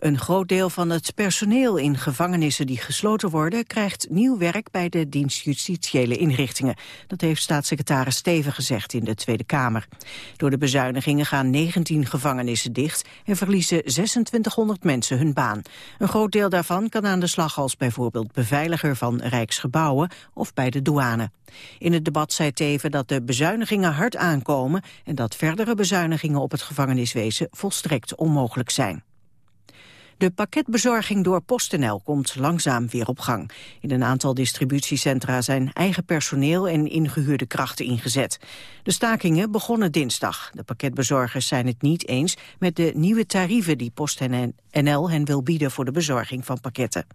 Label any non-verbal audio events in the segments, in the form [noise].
Een groot deel van het personeel in gevangenissen die gesloten worden... krijgt nieuw werk bij de dienst justitiële inrichtingen. Dat heeft staatssecretaris Steven gezegd in de Tweede Kamer. Door de bezuinigingen gaan 19 gevangenissen dicht... en verliezen 2600 mensen hun baan. Een groot deel daarvan kan aan de slag als bijvoorbeeld beveiliger van Rijksgebouwen... of bij de douane. In het debat zei Teven dat de bezuinigingen hard aankomen... en dat verdere bezuinigingen op het gevangeniswezen volstrekt onmogelijk zijn. De pakketbezorging door PostNL komt langzaam weer op gang. In een aantal distributiecentra zijn eigen personeel en ingehuurde krachten ingezet. De stakingen begonnen dinsdag. De pakketbezorgers zijn het niet eens met de nieuwe tarieven die PostNL hen wil bieden voor de bezorging van pakketten.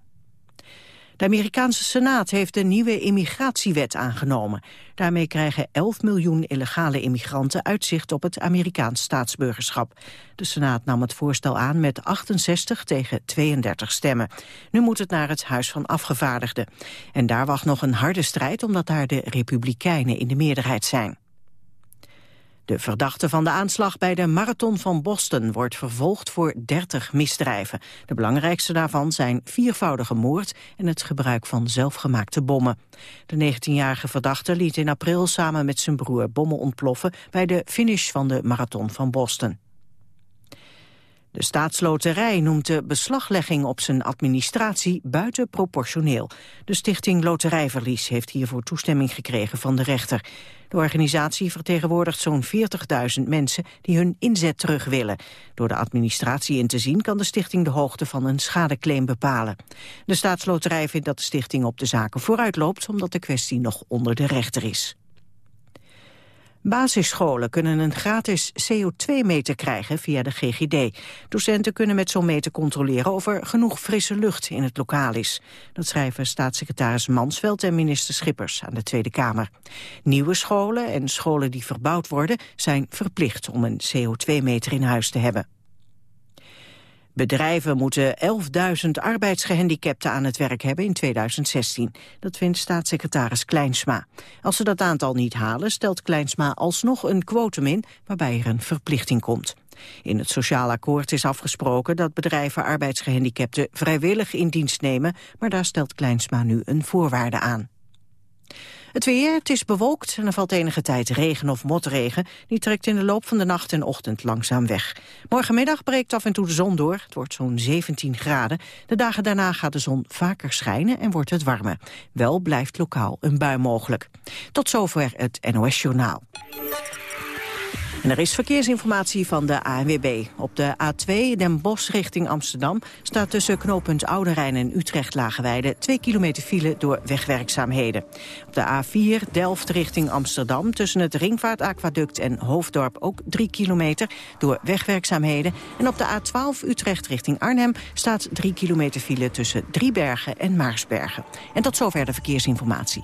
De Amerikaanse Senaat heeft de nieuwe immigratiewet aangenomen. Daarmee krijgen 11 miljoen illegale immigranten uitzicht op het Amerikaans staatsburgerschap. De Senaat nam het voorstel aan met 68 tegen 32 stemmen. Nu moet het naar het Huis van Afgevaardigden. En daar wacht nog een harde strijd omdat daar de Republikeinen in de meerderheid zijn. De verdachte van de aanslag bij de Marathon van Boston wordt vervolgd voor 30 misdrijven. De belangrijkste daarvan zijn viervoudige moord en het gebruik van zelfgemaakte bommen. De 19-jarige verdachte liet in april samen met zijn broer bommen ontploffen bij de finish van de Marathon van Boston. De staatsloterij noemt de beslaglegging op zijn administratie buitenproportioneel. De stichting Loterijverlies heeft hiervoor toestemming gekregen van de rechter. De organisatie vertegenwoordigt zo'n 40.000 mensen die hun inzet terug willen. Door de administratie in te zien kan de stichting de hoogte van een schadeclaim bepalen. De staatsloterij vindt dat de stichting op de zaken vooruit loopt omdat de kwestie nog onder de rechter is. Basisscholen kunnen een gratis CO2-meter krijgen via de GGD. Docenten kunnen met zo'n meter controleren of er genoeg frisse lucht in het lokaal is. Dat schrijven staatssecretaris Mansveld en minister Schippers aan de Tweede Kamer. Nieuwe scholen en scholen die verbouwd worden zijn verplicht om een CO2-meter in huis te hebben. Bedrijven moeten 11.000 arbeidsgehandicapten aan het werk hebben in 2016. Dat vindt staatssecretaris Kleinsma. Als ze dat aantal niet halen, stelt Kleinsma alsnog een quotum in... waarbij er een verplichting komt. In het sociaal akkoord is afgesproken dat bedrijven arbeidsgehandicapten vrijwillig in dienst nemen, maar daar stelt Kleinsma nu een voorwaarde aan. Het weer, het is bewolkt en er valt enige tijd regen of motregen. Die trekt in de loop van de nacht en ochtend langzaam weg. Morgenmiddag breekt af en toe de zon door. Het wordt zo'n 17 graden. De dagen daarna gaat de zon vaker schijnen en wordt het warmer. Wel blijft lokaal een bui mogelijk. Tot zover het NOS Journaal. En er is verkeersinformatie van de ANWB. Op de A2 Den Bosch richting Amsterdam staat tussen knooppunt Oude Rijn en Utrecht Lageweide 2 kilometer file door wegwerkzaamheden. Op de A4 Delft richting Amsterdam tussen het Ringvaartaquaduct en Hoofddorp ook 3 kilometer door wegwerkzaamheden. En op de A12 Utrecht richting Arnhem staat 3 kilometer file tussen Driebergen en Maarsbergen. En tot zover de verkeersinformatie.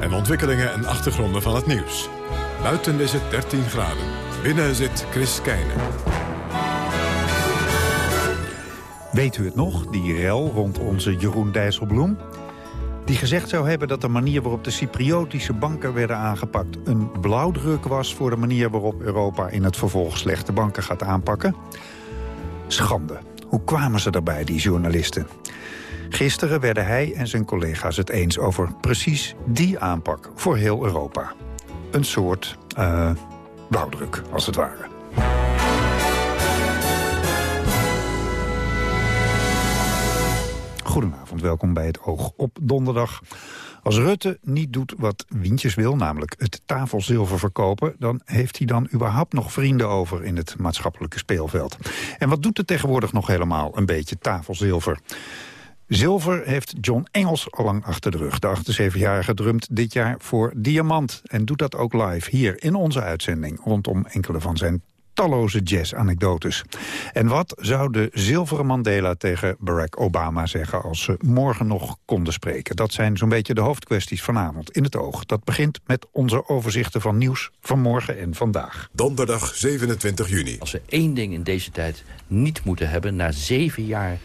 En ontwikkelingen en achtergronden van het nieuws. Buiten is het 13 graden. Binnen zit Chris Keijnen. Weet u het nog, die rel rond onze Jeroen Dijsselbloem? Die gezegd zou hebben dat de manier waarop de Cypriotische banken werden aangepakt... een blauwdruk was voor de manier waarop Europa in het vervolg slechte banken gaat aanpakken? Schande. Hoe kwamen ze daarbij, die journalisten? Gisteren werden hij en zijn collega's het eens over precies die aanpak voor heel Europa. Een soort uh, blauwdruk, als het ware. Goedenavond, welkom bij het Oog op donderdag. Als Rutte niet doet wat Wientjes wil, namelijk het tafelzilver verkopen... dan heeft hij dan überhaupt nog vrienden over in het maatschappelijke speelveld. En wat doet het tegenwoordig nog helemaal, een beetje tafelzilver? Zilver heeft John Engels al lang achter de rug. De 78-jarige drumt dit jaar voor Diamant. En doet dat ook live hier in onze uitzending... rondom enkele van zijn talloze jazz-anekdotes. En wat zou de zilveren Mandela tegen Barack Obama zeggen... als ze morgen nog konden spreken? Dat zijn zo'n beetje de hoofdkwesties vanavond in het oog. Dat begint met onze overzichten van nieuws van morgen en vandaag. Donderdag 27 juni. Als we één ding in deze tijd niet moeten hebben... na zeven jaar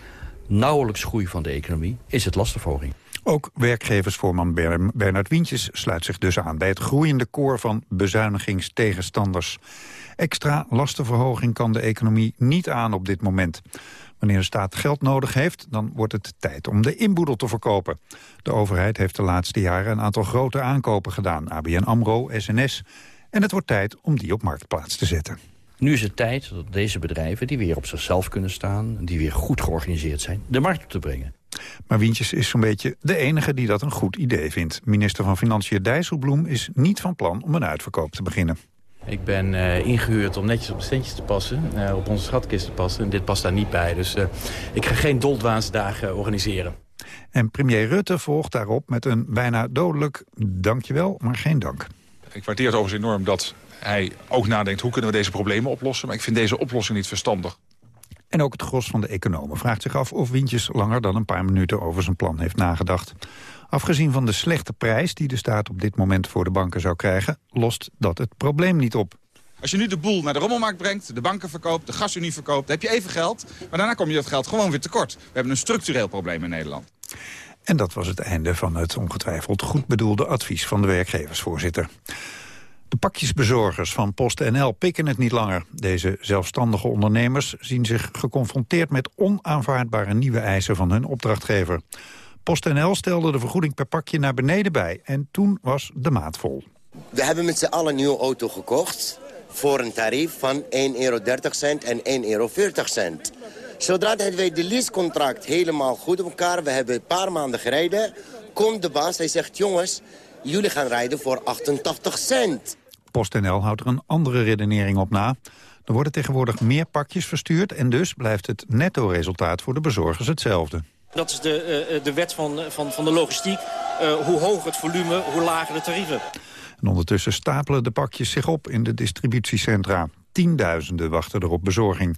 nauwelijks groei van de economie, is het lastenverhoging. Ook werkgeversvoorman Bernard Wientjes sluit zich dus aan... bij het groeiende koor van bezuinigingstegenstanders. Extra lastenverhoging kan de economie niet aan op dit moment. Wanneer de staat geld nodig heeft, dan wordt het tijd om de inboedel te verkopen. De overheid heeft de laatste jaren een aantal grote aankopen gedaan. ABN AMRO, SNS. En het wordt tijd om die op marktplaats te zetten. Nu is het tijd dat deze bedrijven, die weer op zichzelf kunnen staan... die weer goed georganiseerd zijn, de markt op te brengen. Maar Wientjes is zo'n beetje de enige die dat een goed idee vindt. Minister van Financiën Dijsselbloem is niet van plan om een uitverkoop te beginnen. Ik ben uh, ingehuurd om netjes op de centjes te passen, uh, op onze schatkist te passen. En dit past daar niet bij, dus uh, ik ga geen doldwaansdagen organiseren. En premier Rutte volgt daarop met een bijna dodelijk dankjewel, maar geen dank. Ik waardeer het overigens enorm dat hij ook nadenkt... hoe kunnen we deze problemen oplossen. Maar ik vind deze oplossing niet verstandig. En ook het gros van de economen vraagt zich af of Wintjes langer dan een paar minuten over zijn plan heeft nagedacht. Afgezien van de slechte prijs die de staat op dit moment voor de banken zou krijgen, lost dat het probleem niet op. Als je nu de boel naar de rommelmarkt brengt, de banken verkoopt, de gasunie verkoopt, dan heb je even geld. Maar daarna kom je dat geld gewoon weer tekort. We hebben een structureel probleem in Nederland. En dat was het einde van het ongetwijfeld goed bedoelde advies van de werkgeversvoorzitter. De pakjesbezorgers van PostNL pikken het niet langer. Deze zelfstandige ondernemers zien zich geconfronteerd met onaanvaardbare nieuwe eisen van hun opdrachtgever. PostNL stelde de vergoeding per pakje naar beneden bij en toen was de maat vol. We hebben met z'n allen een nieuwe auto gekocht voor een tarief van 1,30 euro en 1,40 euro. Zodra wij de leasecontract helemaal goed op elkaar, we hebben een paar maanden gereden, komt de baas, hij zegt jongens, jullie gaan rijden voor 88 cent. PostNL houdt er een andere redenering op na. Er worden tegenwoordig meer pakjes verstuurd... en dus blijft het netto-resultaat voor de bezorgers hetzelfde. Dat is de, uh, de wet van, van, van de logistiek. Hoe hoger het volume, hoe lager de tarieven. En ondertussen stapelen de pakjes zich op in de distributiecentra. Tienduizenden wachten er op bezorging.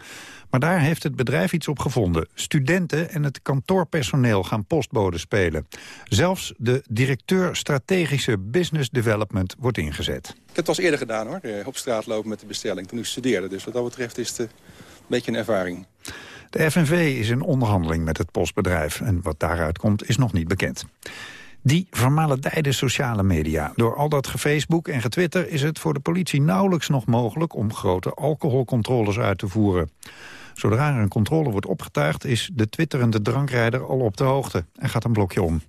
Maar daar heeft het bedrijf iets op gevonden. Studenten en het kantoorpersoneel gaan postbode spelen. Zelfs de directeur strategische business development wordt ingezet. Ik heb het al eerder gedaan hoor, eh, op straat lopen met de bestelling toen ik studeerde. Dus wat dat betreft is het een beetje een ervaring. De FNV is in onderhandeling met het postbedrijf. En wat daaruit komt is nog niet bekend. Die vermaledijde sociale media. Door al dat gefacebook en getwitter is het voor de politie nauwelijks nog mogelijk om grote alcoholcontroles uit te voeren. Zodra er een controle wordt opgetuigd is de twitterende drankrijder al op de hoogte en gaat een blokje om.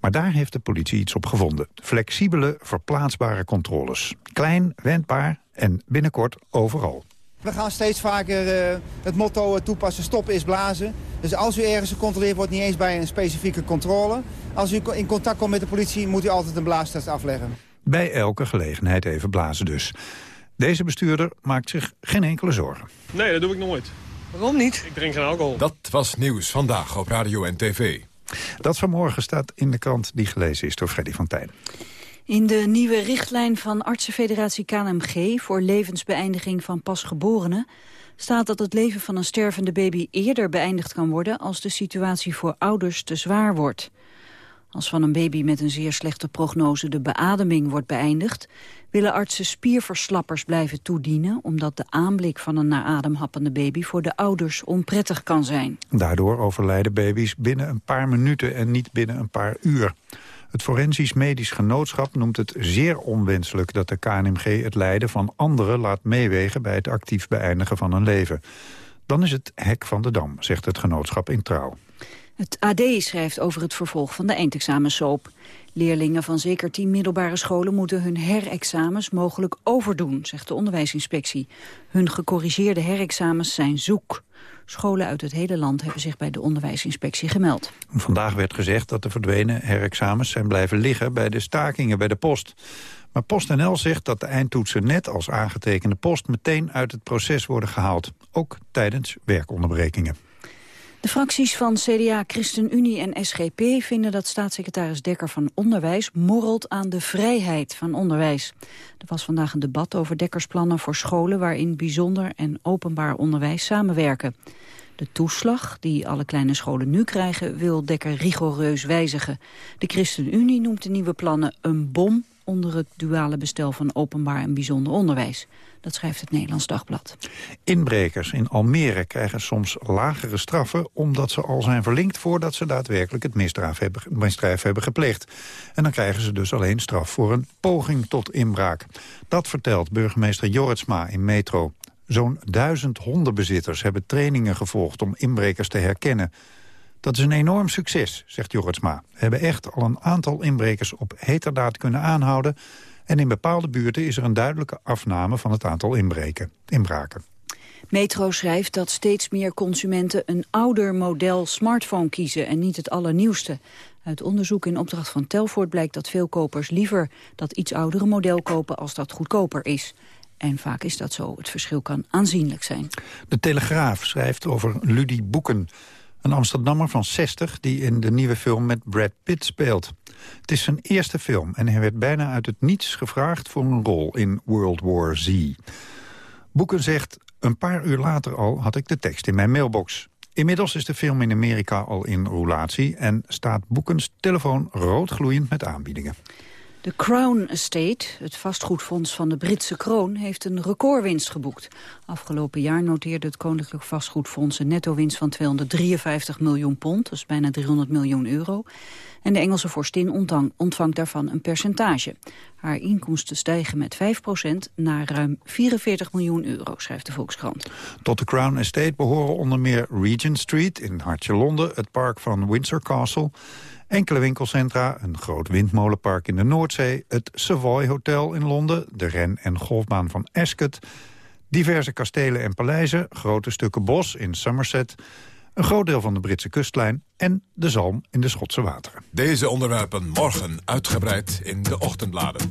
Maar daar heeft de politie iets op gevonden. Flexibele, verplaatsbare controles. Klein, wendbaar en binnenkort overal. We gaan steeds vaker uh, het motto toepassen, stoppen is blazen. Dus als u ergens gecontroleerd wordt, niet eens bij een specifieke controle. Als u in contact komt met de politie, moet u altijd een blaastest afleggen. Bij elke gelegenheid even blazen dus. Deze bestuurder maakt zich geen enkele zorgen. Nee, dat doe ik nooit. Waarom niet? Ik drink geen alcohol. Dat was nieuws vandaag op Radio en TV. Dat vanmorgen staat in de krant die gelezen is door Freddy van Tijn. In de nieuwe richtlijn van artsenfederatie KNMG... voor levensbeëindiging van pasgeborenen... staat dat het leven van een stervende baby eerder beëindigd kan worden... als de situatie voor ouders te zwaar wordt. Als van een baby met een zeer slechte prognose de beademing wordt beëindigd, willen artsen spierverslappers blijven toedienen, omdat de aanblik van een naar adem happende baby voor de ouders onprettig kan zijn. Daardoor overlijden baby's binnen een paar minuten en niet binnen een paar uur. Het Forensisch Medisch Genootschap noemt het zeer onwenselijk dat de KNMG het lijden van anderen laat meewegen bij het actief beëindigen van een leven. Dan is het hek van de dam, zegt het genootschap in Trouw. Het AD schrijft over het vervolg van de eindexamensoop. Leerlingen van zeker tien middelbare scholen moeten hun herexamens mogelijk overdoen, zegt de onderwijsinspectie. Hun gecorrigeerde herexamens zijn zoek. Scholen uit het hele land hebben zich bij de onderwijsinspectie gemeld. Vandaag werd gezegd dat de verdwenen herexamens zijn blijven liggen bij de stakingen bij de post. Maar PostNL zegt dat de eindtoetsen net als aangetekende post meteen uit het proces worden gehaald. Ook tijdens werkonderbrekingen. De fracties van CDA, ChristenUnie en SGP vinden dat staatssecretaris Dekker van Onderwijs morrelt aan de vrijheid van onderwijs. Er was vandaag een debat over Dekkers plannen voor scholen waarin bijzonder en openbaar onderwijs samenwerken. De toeslag die alle kleine scholen nu krijgen wil Dekker rigoureus wijzigen. De ChristenUnie noemt de nieuwe plannen een bom onder het duale bestel van openbaar en bijzonder onderwijs. Dat schrijft het Nederlands Dagblad. Inbrekers in Almere krijgen soms lagere straffen... omdat ze al zijn verlinkt voordat ze daadwerkelijk het misdrijf hebben, misdrijf gepleegd. En dan krijgen ze dus alleen straf voor een poging tot inbraak. Dat vertelt burgemeester Jorritsma in Metro. Zo'n duizend hondenbezitters hebben trainingen gevolgd om inbrekers te herkennen. Dat is een enorm succes, zegt Jorritsma. We hebben echt al een aantal inbrekers op heterdaad kunnen aanhouden... en in bepaalde buurten is er een duidelijke afname van het aantal inbreken, inbraken. Metro schrijft dat steeds meer consumenten een ouder model smartphone kiezen en niet het allernieuwste. Uit onderzoek in opdracht van Telfort blijkt dat veel kopers liever dat iets oudere model kopen als dat goedkoper is. En vaak is dat zo. Het verschil kan aanzienlijk zijn. De Telegraaf schrijft over Ludie Boeken. Een Amsterdammer van 60 die in de nieuwe film met Brad Pitt speelt. Het is zijn eerste film en hij werd bijna uit het niets gevraagd voor een rol in World War Z. Boeken zegt, een paar uur later al had ik de tekst in mijn mailbox. Inmiddels is de film in Amerika al in roulatie... en staat Boekens telefoon roodgloeiend met aanbiedingen. De Crown Estate, het vastgoedfonds van de Britse kroon, heeft een recordwinst geboekt. Afgelopen jaar noteerde het Koninklijk Vastgoedfonds een netto-winst van 253 miljoen pond, is bijna 300 miljoen euro. En de Engelse vorstin ontvangt daarvan een percentage. Haar inkomsten stijgen met 5% naar ruim 44 miljoen euro, schrijft de Volkskrant. Tot de Crown Estate behoren onder meer Regent Street in hartje Londen, het park van Windsor Castle Enkele winkelcentra, een groot windmolenpark in de Noordzee... het Savoy Hotel in Londen, de ren- en golfbaan van Ascot... diverse kastelen en paleizen, grote stukken bos in Somerset... een groot deel van de Britse kustlijn en de zalm in de Schotse wateren. Deze onderwerpen morgen uitgebreid in de ochtendbladen.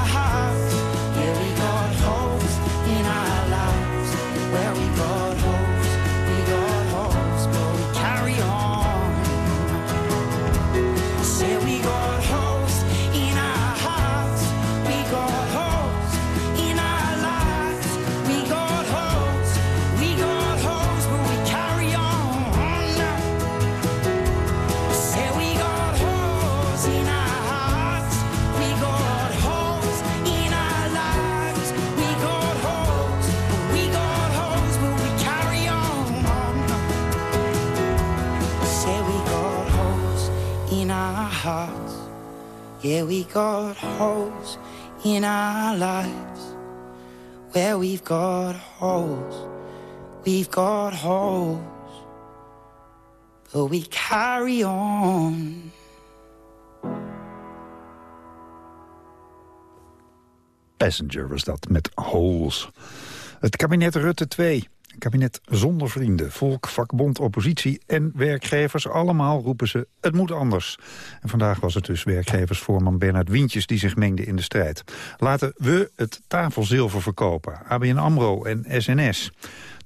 hearts. Yeah, we got holes in our lives. Where we've got holes, we've got holes, but we carry on. Passenger was dat, met holes. Het kabinet Rutte 2. Kabinet zonder vrienden. Volk, vakbond, oppositie en werkgevers. Allemaal roepen ze, het moet anders. En vandaag was het dus werkgeversvoorman Bernard Wientjes... die zich mengde in de strijd. Laten we het tafelzilver verkopen. ABN AMRO en SNS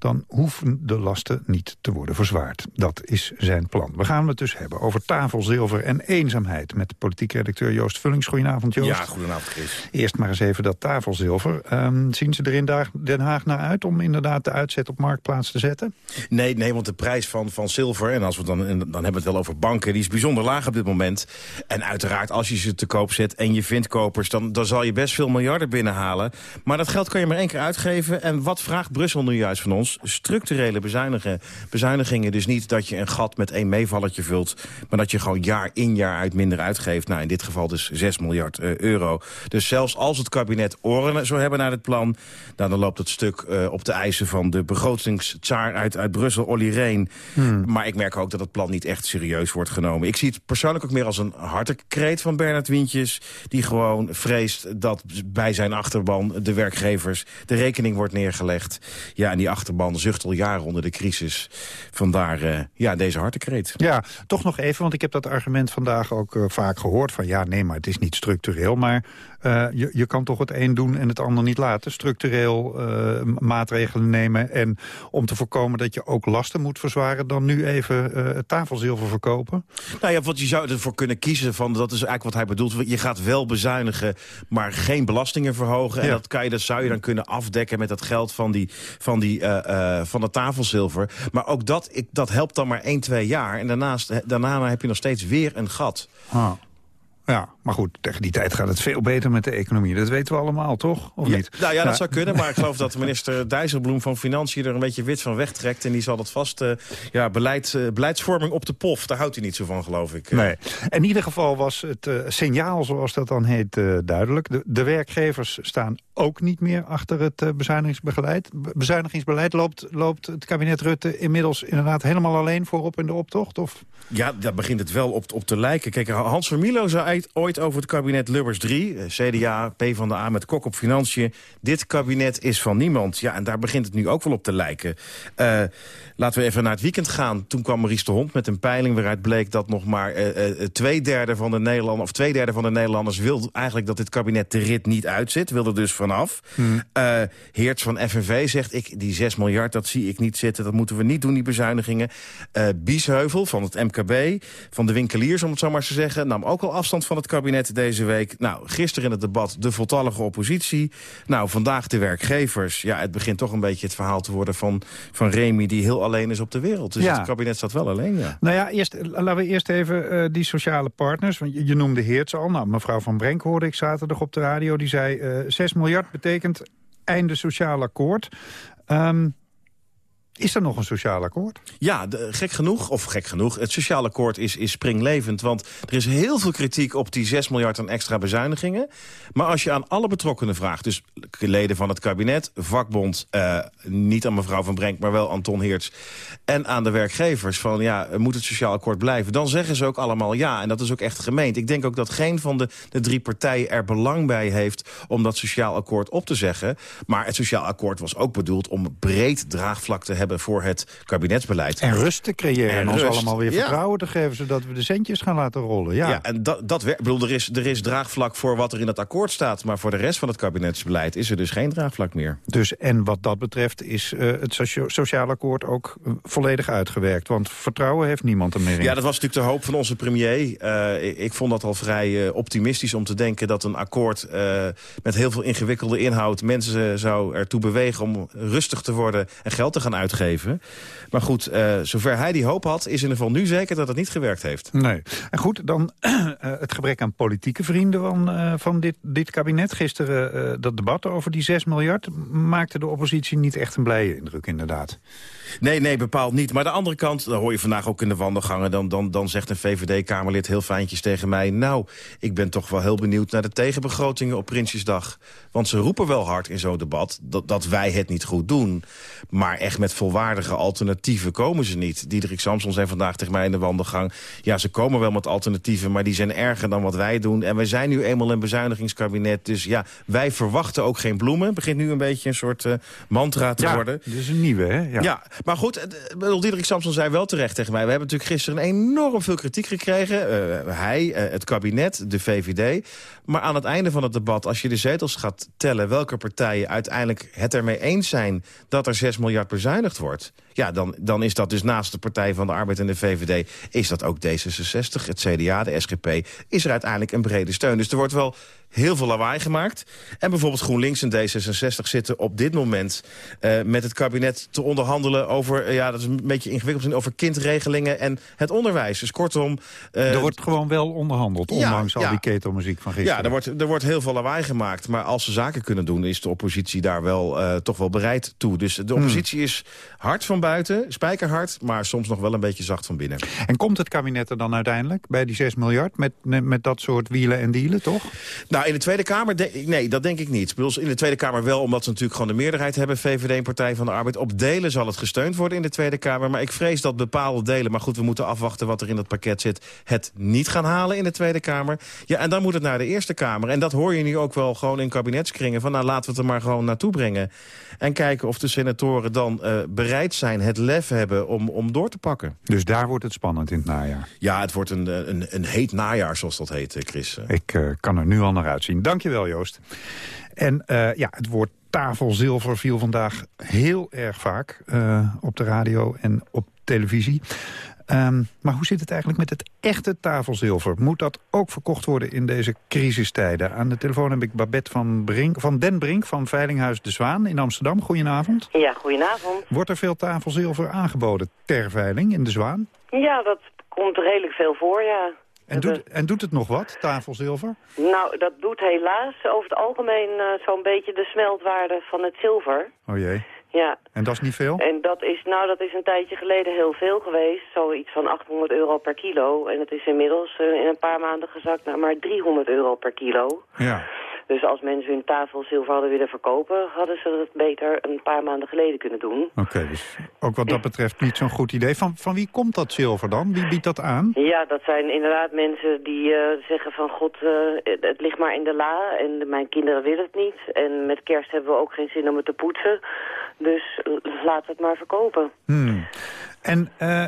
dan hoeven de lasten niet te worden verzwaard. Dat is zijn plan. We gaan het dus hebben over tafelzilver en eenzaamheid... met politiek redacteur Joost Vullings. Goedenavond, Joost. Ja, goedenavond, Chris. Eerst maar eens even dat tafelzilver. Ehm, zien ze er in Den Haag naar uit om inderdaad de uitzet op marktplaats te zetten? Nee, nee want de prijs van, van zilver, en als we dan, dan hebben we het wel over banken... die is bijzonder laag op dit moment. En uiteraard, als je ze te koop zet en je vindt kopers... dan, dan zal je best veel miljarden binnenhalen. Maar dat geld kan je maar één keer uitgeven. En wat vraagt Brussel nu juist van ons? Structurele bezuinigen, bezuinigingen. Dus niet dat je een gat met één meevalletje vult... maar dat je gewoon jaar in jaar uit minder uitgeeft. Nou, in dit geval dus 6 miljard uh, euro. Dus zelfs als het kabinet oren zou hebben naar dit plan... Nou, dan loopt het stuk uh, op de eisen van de begrotingstsaar uit, uit Brussel, Olly Reen. Hmm. Maar ik merk ook dat het plan niet echt serieus wordt genomen. Ik zie het persoonlijk ook meer als een hartekreet van Bernard Wientjes... die gewoon vreest dat bij zijn achterban de werkgevers... de rekening wordt neergelegd. Ja, en die achterban zucht al jaren onder de crisis. Vandaar uh, ja, deze hartekreet. Ja, toch nog even, want ik heb dat argument vandaag ook uh, vaak gehoord... van ja, nee, maar het is niet structureel. Maar uh, je, je kan toch het een doen en het ander niet laten. Structureel maatregelen nemen en om te voorkomen dat je ook lasten moet verzwaren... dan nu even het tafelzilver verkopen? Nou ja, wat je zou ervoor kunnen kiezen, van, dat is eigenlijk wat hij bedoelt. Je gaat wel bezuinigen, maar geen belastingen verhogen. Ja. En dat, kan je, dat zou je dan kunnen afdekken met dat geld van die... Van die van het tafelzilver. Maar ook dat, ik, dat helpt dan maar 1, 2 jaar. En daarnaast, daarna heb je nog steeds weer een gat. Ah. Ja, maar goed, tegen die tijd gaat het veel beter met de economie. Dat weten we allemaal, toch? Of ja, niet? Nou ja, dat ja. zou kunnen. Maar ik geloof dat minister Dijsselbloem van Financiën... er een beetje wit van wegtrekt. En die zal het vast... Uh, ja, beleid, uh, beleidsvorming op de pof. Daar houdt hij niet zo van, geloof ik. Nee. In ieder geval was het uh, signaal, zoals dat dan heet, duidelijk. De, de, werkgevers staan ook niet meer achter het bezuinigingsbeleid. Bezuinigingsbeleid loopt, loopt het kabinet Rutte inmiddels inderdaad helemaal alleen voorop in de optocht? Of? Ja, daar begint het wel op, op te lijken. Kijk, Hans van Milo zei ooit over het kabinet Lubbers 3. CDA, PvdA met kok op financiën. Dit kabinet is van niemand. Ja, en daar begint het nu ook wel op te lijken. Uh, laten we even naar het weekend gaan. Toen kwam Maurice de Hond met een peiling waaruit bleek dat nog maar uh, uh, twee derde van de Nederlanders of twee derde van de Nederlanders wil eigenlijk dat dit kabinet de rit niet uitzit. Wil er dus vanaf. Hmm. Heerts van FNV zegt ik die 6 miljard dat zie ik niet zitten. Dat moeten we niet doen die bezuinigingen. Biesheuvel van het MKB van de winkeliers om het zo maar te zeggen nam ook al afstand van het kabinet deze week. Nou, gisteren in het debat de voltallige oppositie. Nou, vandaag de werkgevers. Ja, het begint toch een beetje het verhaal te worden van, van Remy... die heel alleen is op de wereld. Dus Ja. het kabinet staat wel alleen, ja. Nou ja, eerst, laten we eerst even eh, die sociale partners. Want je, je noemde Heerts al. Nou, mevrouw Van Brenk hoorde ik zaterdag op de radio. Die zei eh 6 miljard betekent einde sociaal akkoord. Ehm, is er nog een sociaal akkoord? Ja, gek genoeg, of gek genoeg, het sociaal akkoord is, is springlevend. Want er is heel veel kritiek op die 6 miljard aan extra bezuinigingen. Maar als je aan alle betrokkenen vraagt, dus leden van het kabinet... vakbond, eh, niet aan mevrouw Van Brenk, maar wel aan Ton Heerts... en aan de werkgevers van, ja, moet het sociaal akkoord blijven... dan zeggen ze ook allemaal ja, en dat is ook echt gemeend. Ik denk ook dat geen van de, de drie partijen er belang bij heeft... om dat sociaal akkoord op te zeggen. Maar het sociaal akkoord was ook bedoeld om breed draagvlak te hebben... voor het kabinetsbeleid. En rust te creëren en, En ons rust. allemaal weer Ja. vertrouwen te geven... zodat we de centjes gaan laten rollen. Ja, Ja, en dat, dat bedoel, er is, er is draagvlak voor wat er in het akkoord staat... maar voor de rest van het kabinetsbeleid is er dus geen draagvlak meer. Dus en wat dat betreft is eh, het sociaal akkoord ook eh, volledig uitgewerkt. Want vertrouwen heeft niemand er meer in. Ja, dat was natuurlijk de hoop van onze premier. Eh, ik, ik vond dat al vrij optimistisch om te denken dat een akkoord... met heel veel ingewikkelde inhoud mensen zou ertoe bewegen... om rustig te worden en geld te gaan uitgeven. Maar goed, eh, zover hij die hoop had, is in ieder geval nu zeker dat het niet gewerkt heeft. Nee. En goed, dan [clears throat] eh, het gebrek aan politieke vrienden van, eh, van dit, dit kabinet. Gisteren dat debat over die 6 miljard maakte de oppositie niet echt een blije indruk, inderdaad. Nee, nee, bepaald niet. Maar de andere kant, dat hoor je vandaag ook in de wandelgangen... dan, dan, dan zegt een VVD-Kamerlid heel fijntjes tegen mij... nou, ik ben toch wel heel benieuwd naar de tegenbegrotingen op Prinsjesdag. Want ze roepen wel hard in zo'n debat dat, dat wij het niet goed doen. Maar echt met volwaardige alternatieven komen ze niet. Diederik Samson zei vandaag tegen mij in de wandelgang... ja, ze komen wel met alternatieven, maar die zijn erger dan wat wij doen. En wij zijn nu eenmaal een bezuinigingskabinet. Dus ja, wij verwachten ook geen bloemen. Het begint nu een beetje een soort eh, mantra te ja, worden. dit is een nieuwe, hè? Ja. Ja, maar goed, eh, Diederik Samson zei wel terecht tegen mij. We hebben natuurlijk gisteren enorm veel kritiek gekregen. Eh, hij, het kabinet, de VVD. Maar aan het einde van het debat, als je de zetels gaat tellen... welke partijen uiteindelijk het ermee eens zijn... dat er 6 miljard bezuinigd wordt... ja, dan, dan is dat dus naast de Partij van de Arbeid en de VVD... is dat ook D66, het CDA, de SGP... is er uiteindelijk een brede steun. Dus er wordt wel heel veel lawaai gemaakt. En bijvoorbeeld GroenLinks en D66 zitten op dit moment... eh, met het kabinet te onderhandelen over... eh, ja, dat is een beetje ingewikkeld over kindregelingen en het onderwijs. Dus kortom... eh, er wordt gewoon wel onderhandeld, Ja, ondanks al ja. die ketelmuziek van gisteren. ja, er wordt, er wordt heel veel lawaai gemaakt. Maar als ze zaken kunnen doen, is de oppositie daar wel toch wel bereid toe. Dus de oppositie is hard van buiten, spijkerhard... maar soms nog wel een beetje zacht van binnen. En komt het kabinet er dan uiteindelijk bij die 6 miljard... met, met dat soort wielen en dealen, toch? Nou, in de Tweede Kamer, nee, dat denk ik niet. In de Tweede Kamer wel, omdat ze natuurlijk gewoon de meerderheid hebben... VVD en Partij van de Arbeid. Op delen zal het gesteund worden in de Tweede Kamer. Maar ik vrees dat bepaalde delen, maar goed, we moeten afwachten wat er in dat pakket zit... het niet gaan halen in de Tweede Kamer. Ja, en dan moet het naar de Eerste Kamer. En dat hoor je nu ook wel gewoon in kabinetskringen. Van nou, laten we het er maar gewoon naartoe brengen. En kijken of de senatoren dan eh, bereid zijn, het lef hebben om, om door te pakken. Dus daar wordt het spannend in het najaar. Ja, het wordt een, een, een heet najaar, zoals dat heet, eh, Chris. Ik eh, kan er nu al naar uitzien. Dankjewel, Joost. En eh, ja, het woord tafelzilver viel vandaag heel erg vaak op de radio en op televisie. Ehm, maar hoe zit het eigenlijk met het echte tafelzilver? Moet dat ook verkocht worden in deze crisistijden? Aan de telefoon heb ik Babette van, Brink, van Den Brink van Veilinghuis De Zwaan in Amsterdam. Goedenavond. Ja, goedenavond. Wordt er veel tafelzilver aangeboden ter veiling in De Zwaan? Ja, dat komt redelijk veel voor, ja. En doet, en doet het nog wat, tafelzilver? Nou, dat doet helaas over het algemeen eh, zo'n beetje de smeltwaarde van het zilver. Oh jee. Ja. En dat is niet veel? En dat is, nou, dat is een tijdje geleden heel veel geweest. Zoiets van 800 euro per kilo. En het is inmiddels eh, in een paar maanden gezakt naar maar 300 euro per kilo. Ja. Dus als mensen hun tafelzilver hadden willen verkopen... hadden ze dat beter een paar maanden geleden kunnen doen. Oké, dus ook wat dat betreft niet zo'n goed idee. Van, van wie komt dat zilver dan? Wie biedt dat aan? Ja, dat zijn inderdaad mensen die eh, zeggen van... God, eh, het ligt maar in de la en mijn kinderen willen het niet. En met kerst hebben we ook geen zin om het te poetsen. Dus l- laat het maar verkopen. Hmm. En uh,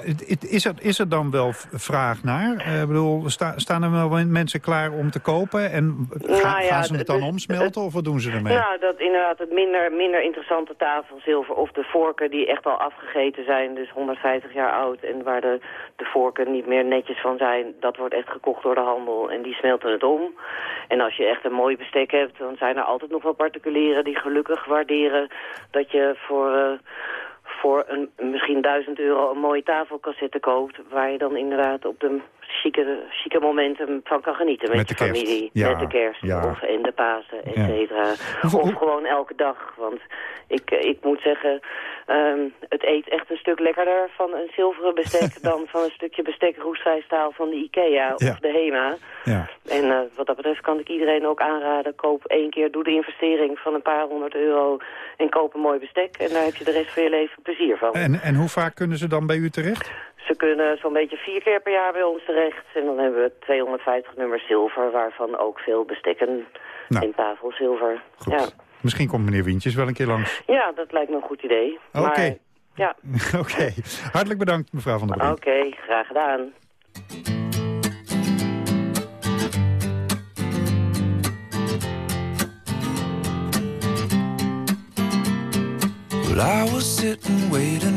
is, er, is er dan wel vraag naar? Uh, bedoel, sta, staan er wel mensen klaar om te kopen? En ga, Nou ja, gaan ze het dan dus- omsmelten of wat doen ze ermee? Ja, dat inderdaad het minder, minder interessante tafelzilver of de vorken die echt al afgegeten zijn, dus 150 jaar oud en waar de, de vorken niet meer netjes van zijn, dat wordt echt gekocht door de handel en die smelten het om. En als je echt een mooi bestek hebt, dan zijn er altijd nog wel particulieren die gelukkig waarderen dat je voor... eh, voor een, misschien 1000 euro een mooie tafelcassette koopt... waar je dan inderdaad op de chique, chique momenten van kan genieten met, Met de je kerst. familie. Ja, Met de kerst ja. of in de Pasen, et cetera. Of gewoon elke dag. Want ik, ik moet zeggen, ehm, het eet echt een stuk lekkerder van een zilveren bestek... [laughs] dan van een stukje bestek roestvrij staal van de Ikea of de Hema. Ja. En eh, wat dat betreft kan ik iedereen ook aanraden. Koop één keer, doe de investering van een paar honderd euro... en koop een mooi bestek. En daar heb je de rest van je leven plezier van. En, en hoe vaak kunnen ze dan bij u terecht? Ze kunnen zo'n beetje vier keer per jaar bij ons terecht. En dan hebben we 250 nummers zilver... waarvan ook veel bestekken Nou. en tafelzilver. Ja. Misschien komt meneer Wientjes wel een keer langs. ja, dat lijkt me een goed idee. Oké. Maar, ja, [laughs] Oké, hartelijk bedankt mevrouw van der Brink. oké, graag gedaan. Well, I was sitting, waiting,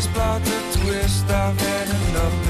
This plot to twist? I've had enough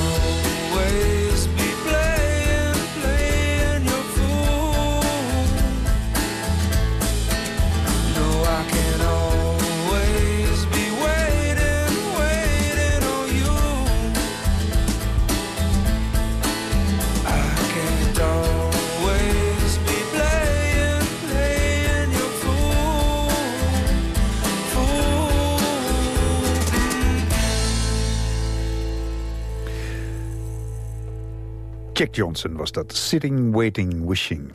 Jack Johnson was dat. Sitting, waiting, wishing.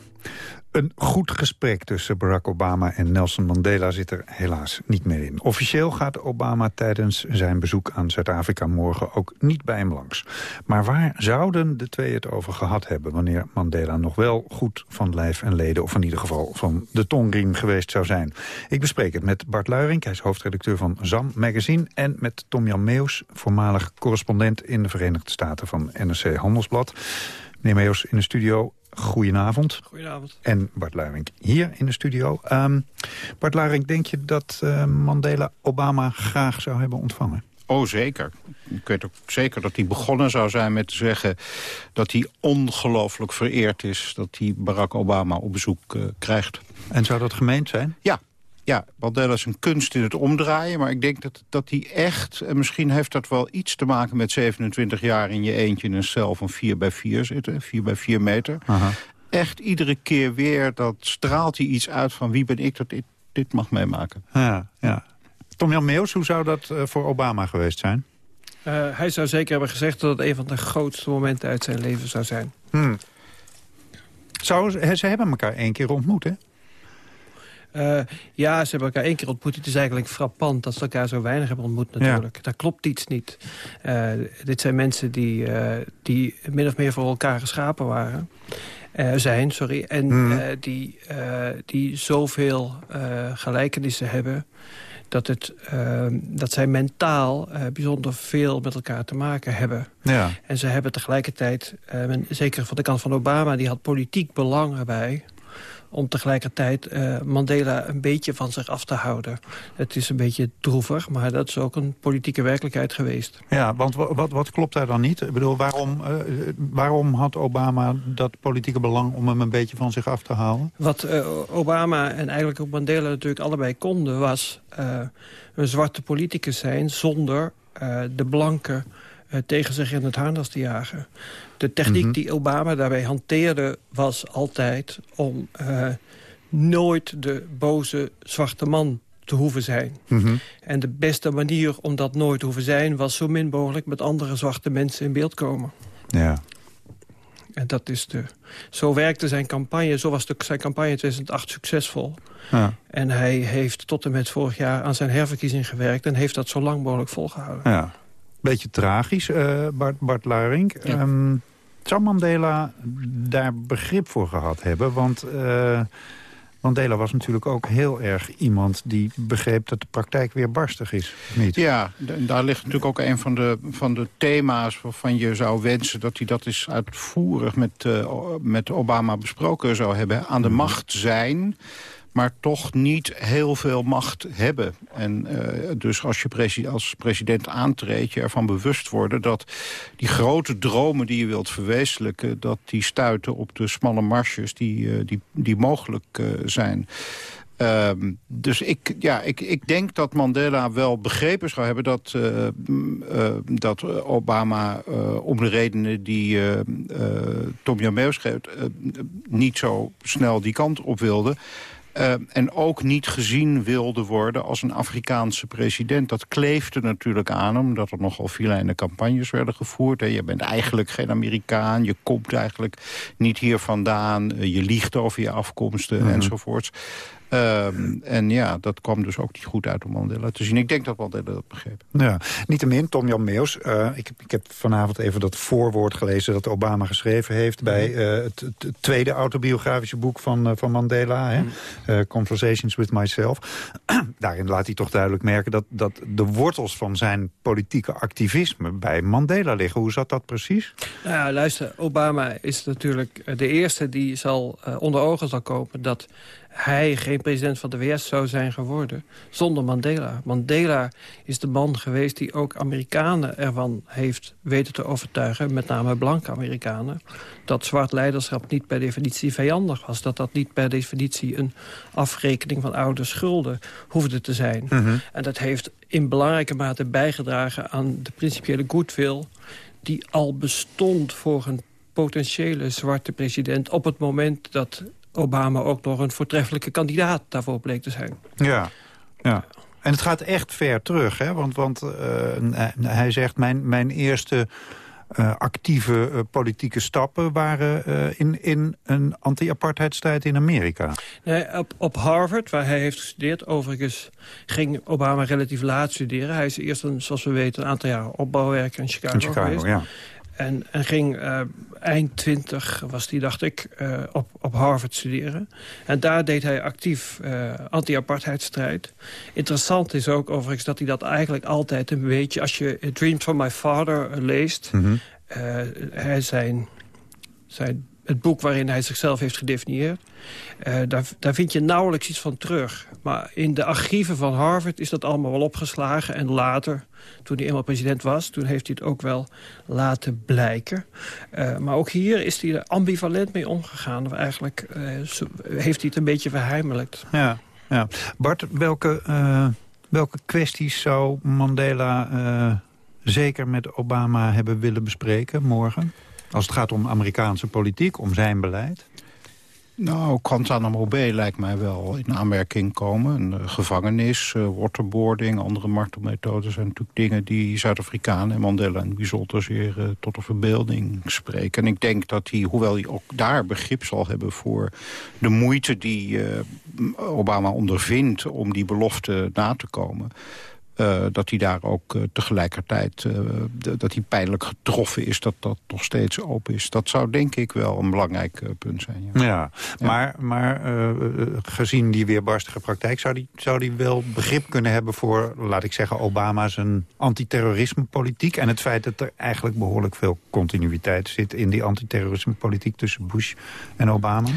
Een goed gesprek tussen Barack Obama en Nelson Mandela zit er helaas niet meer in. Officieel gaat Obama tijdens zijn bezoek aan Zuid-Afrika morgen ook niet bij hem langs. Maar waar zouden de twee het over gehad hebben... wanneer Mandela nog wel goed van lijf en leden... of in ieder geval van de tongriem geweest zou zijn? Ik bespreek het met Bart Luiring, hij is hoofdredacteur van ZAM Magazine... en met Tom-Jan Meus, voormalig correspondent in de Verenigde Staten van NRC Handelsblad. Meneer Meus in de studio, goedenavond. Goedenavond. En Bart Luiring hier in de studio. Ehm, Bart Luiring, denk je dat eh, Mandela Obama graag zou hebben ontvangen? Oh, zeker. Ik weet ook zeker dat hij begonnen zou zijn met te zeggen... dat hij ongelooflijk vereerd is dat hij Barack Obama op bezoek uh, krijgt. En zou dat gemeend zijn? Ja, ja, Mandela is een kunst in het omdraaien. Maar ik denk dat, dat hij echt... en misschien heeft dat wel iets te maken met 27 jaar... in je eentje in een cel van 4 bij 4 zitten. 4 bij 4 meter. Aha. Echt iedere keer weer, dat straalt hij iets uit van... wie ben ik dat dit, dit mag meemaken. Ja, ja. Tom Jan Meeuws, hoe zou dat uh, voor Obama geweest zijn? Uh, hij zou zeker hebben gezegd dat het een van de grootste momenten uit zijn leven zou zijn. Hmm. Zou, ze hebben elkaar één keer ontmoet, hè? Uh, ja, ze hebben elkaar één keer ontmoet. Het is eigenlijk frappant dat ze elkaar zo weinig hebben ontmoet natuurlijk. Ja. Daar klopt iets niet. Uh, dit zijn mensen die, uh, die min of meer voor elkaar geschapen waren. zijn, sorry. En mm. die, die zoveel gelijkenissen hebben... Dat, het, dat zij mentaal bijzonder veel met elkaar te maken hebben. Ja. En ze hebben tegelijkertijd, zeker van de kant van Obama... die had politiek belang erbij om tegelijkertijd uh, Mandela een beetje van zich af te houden. Het is een beetje droevig, maar dat is ook een politieke werkelijkheid geweest. Ja, want wat, wat klopt daar dan niet? Ik bedoel, waarom, uh, waarom had Obama dat politieke belang om hem een beetje van zich af te houden? Wat uh, Obama en eigenlijk ook Mandela natuurlijk allebei konden... was een zwarte politicus zijn zonder de blanke tegen zich in het harnas te jagen. De techniek mm -hmm. die Obama daarbij hanteerde was altijd om uh, nooit de boze zwarte man te hoeven zijn. Mm -hmm. En de beste manier om dat nooit te hoeven zijn... was zo min mogelijk met andere zwarte mensen in beeld komen. Ja. En dat is de... Zo werkte zijn campagne, zo was de, zijn campagne in 2008 succesvol. Ja. En hij heeft tot en met vorig jaar aan zijn herverkiezing gewerkt... en heeft dat zo lang mogelijk volgehouden. Ja. Beetje tragisch, uh, Bart, Bart Laring. Ja. Um, zou Mandela daar begrip voor gehad hebben? Want uh, Mandela was natuurlijk ook heel erg iemand die begreep dat de praktijk weer barstig is. Niet? Ja, daar ligt natuurlijk ook een van de, van de thema's waarvan je zou wensen... dat hij dat eens uitvoerig met, uh, met Obama besproken zou hebben. Aan de macht zijn maar toch niet heel veel macht hebben. En uh, dus als je als president aantreedt, je ervan bewust worden... dat die grote dromen die je wilt verwezenlijken... dat die stuiten op de smalle marsjes die, uh, die, die mogelijk uh, zijn... Uh, dus ik, ja, ik, ik denk dat Mandela wel begrepen zou hebben... dat, uh, dat Obama om de redenen die Tom Jan Meeuws geeft... niet zo snel die kant op wilde... Uh, en ook niet gezien wilde worden als een Afrikaanse president. Dat kleefde natuurlijk aan hem, omdat er nogal vilijne campagnes werden gevoerd. Hè. Je bent eigenlijk geen Amerikaan, je komt eigenlijk niet hier vandaan... je liegt over je afkomsten mm -hmm. enzovoorts. Um, en ja, dat kwam dus ook niet goed uit om Mandela te zien. Ik denk dat Mandela dat begreep. Ja, niettemin, Tom-Jan Meus. Uh, ik, ik, heb vanavond even dat voorwoord gelezen dat Obama geschreven heeft... bij uh, het, het, tweede autobiografische boek van, uh, van Mandela, hè? Mm. Conversations with Myself. [clears throat] Daarin laat hij toch duidelijk merken dat, dat de wortels van zijn politieke activisme... bij Mandela liggen. Hoe zat dat precies? Nou ja, luister, Obama is natuurlijk de eerste die zal onder ogen zal komen... dat hij geen president van de VS zou zijn geworden zonder Mandela. Mandela is de man geweest die ook Amerikanen ervan heeft weten te overtuigen... met name blanke Amerikanen, dat zwart leiderschap niet per definitie vijandig was. Dat dat niet per definitie een afrekening van oude schulden hoefde te zijn. Mm -hmm. En dat heeft in belangrijke mate bijgedragen aan de principiële goodwill... die al bestond voor een potentiële zwarte president... op het moment dat Obama ook nog een voortreffelijke kandidaat daarvoor bleek te zijn. Ja, ja. En het gaat echt ver terug, hè? want, want uh, hij zegt mijn, mijn eerste... Uh, actieve uh, politieke stappen waren in, in een anti-apartheidstijd in Amerika. Nee, op, op Harvard, waar hij heeft gestudeerd... overigens ging Obama relatief laat studeren. Hij is eerst, een, zoals we weten, een aantal jaar opbouwwerker in Chicago, in Chicago geweest. Ja. En, en ging uh, eind twintig, was die, dacht ik, uh, op, op Harvard studeren. En daar deed hij actief uh, anti-apartheidstrijd. Interessant is ook overigens dat hij dat eigenlijk altijd een beetje... als je Dreams from My Father leest... Mm -hmm. hij zijn, zijn het boek waarin hij zichzelf heeft gedefinieerd. Uh, daar, daar vind je nauwelijks iets van terug. Maar in de archieven van Harvard is dat allemaal wel opgeslagen. En later, toen hij eenmaal president was... toen heeft hij het ook wel laten blijken. Uh, maar ook hier is hij er ambivalent mee omgegaan. Eigenlijk uh, heeft hij het een beetje verheimelijkt. Ja, ja. Bart, welke, welke kwesties zou Mandela zeker met Obama hebben willen bespreken morgen? Als het gaat om Amerikaanse politiek, om zijn beleid? Nou, Guantanamo Bay lijkt mij wel in aanmerking komen. Een uh, gevangenis, uh, waterboarding, andere martelmethoden... zijn natuurlijk dingen die Zuid-Afrikanen en Mandela het bijzonder zeer uh, tot de verbeelding spreken. En ik denk dat hij, hoewel hij ook daar begrip zal hebben voor de moeite die Obama ondervindt om die belofte na te komen... Uh, dat hij daar ook uh, tegelijkertijd, uh, dat hij pijnlijk getroffen is, dat dat nog steeds open is. Dat zou denk ik wel een belangrijk punt zijn. Ja, ja maar, maar gezien die weerbarstige praktijk, zou die, zou die wel begrip kunnen hebben voor, laat ik zeggen, Obama's een antiterrorismepolitiek en het feit dat er eigenlijk behoorlijk veel continuïteit zit in die antiterrorismepolitiek tussen Bush en Obama?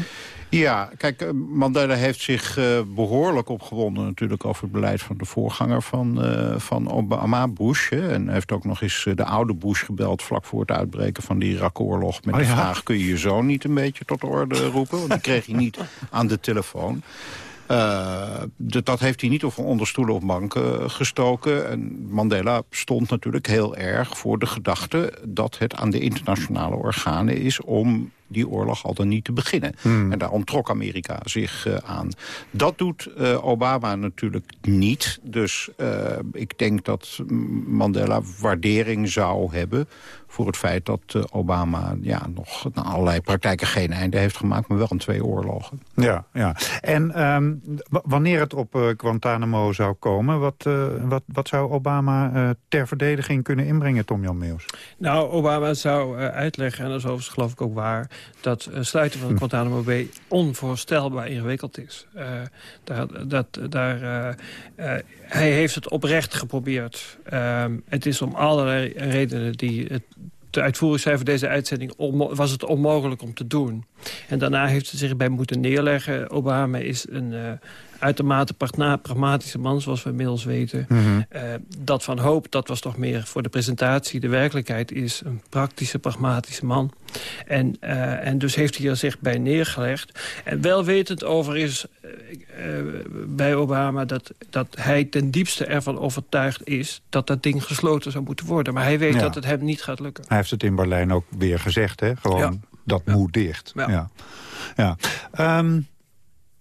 Ja, kijk, eh, Mandela heeft zich uh, behoorlijk opgewonden natuurlijk over het beleid van de voorganger van, uh, van Obama, Bush. Hè, en heeft ook nog eens de oude Bush gebeld vlak voor het uitbreken van de Irak-oorlog. Met oh, de vraag, kun je je zoon niet een beetje tot de orde roepen? Want die kreeg hij niet [laughs] aan de telefoon. Uh, dat heeft hij niet of onder stoelen of banken gestoken. En Mandela stond natuurlijk heel erg voor de gedachte... dat het aan de internationale organen is om die oorlog al dan niet te beginnen. Hmm. En daar ontrok Amerika zich uh, aan. Dat doet uh, Obama natuurlijk niet. Dus uh, ik denk dat Mandela waardering zou hebben voor het feit dat uh, Obama ja, nog naar allerlei praktijken geen einde heeft gemaakt... maar wel aan twee oorlogen. Ja, ja. En um, wanneer het op uh, Guantanamo zou komen... wat, uh, wat, wat zou Obama ter verdediging kunnen inbrengen, Tom Jan Meus? Nou, Obama zou uitleggen, en dat is overigens geloof ik ook waar... dat sluiten van de hm. Guantanamo Bay onvoorstelbaar ingewikkeld is. daar, dat, daar, hij heeft het oprecht geprobeerd. Ehm, het is om allerlei redenen die het te uitvoerig zijn voor deze uitzending... was het onmogelijk om te doen. En daarna heeft hij zich bij moeten neerleggen. Obama is een, uh, uitermate pragmatische man, zoals we inmiddels weten. Mhm. Eh, dat van hoop, dat was toch meer voor de presentatie. De werkelijkheid is een praktische, pragmatische man. En, uh, en dus heeft hij er zich bij neergelegd. En wel wetend over is uh, bij Obama... Dat, dat hij ten diepste ervan overtuigd is... dat dat ding gesloten zou moeten worden. Maar hij weet dat het hem niet gaat lukken. Hij heeft het in Berlijn ook weer gezegd, hè? Gewoon, dat moet dicht. Ja. ja. Um,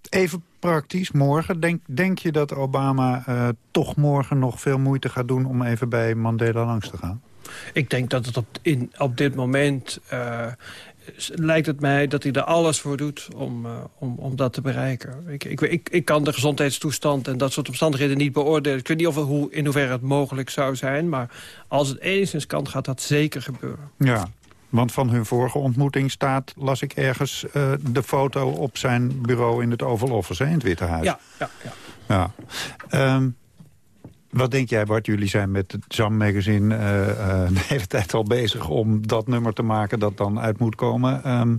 even praktisch morgen. Denk, denk je dat Obama uh, toch morgen nog veel moeite gaat doen... om even bij Mandela langs te gaan? Ik denk dat het op, in, op dit moment... Uh, lijkt het mij dat hij er alles voor doet om, uh, om, om dat te bereiken. Ik, ik, ik, ik kan de gezondheidstoestand en dat soort omstandigheden niet beoordelen. Ik weet niet of, hoe, in hoeverre het mogelijk zou zijn... maar als het enigszins kan, gaat dat zeker gebeuren. Ja, want van hun vorige ontmoeting staat, las ik ergens... Uh, de foto op zijn bureau in het Oval Office, hè, in het Witte Huis. Ja, ja, ja. ja. Um, wat denk jij, Bart? Jullie zijn met het ZAM-magazine uh, uh, [laughs] de hele tijd al bezig... om dat nummer te maken dat dan uit moet komen. Um,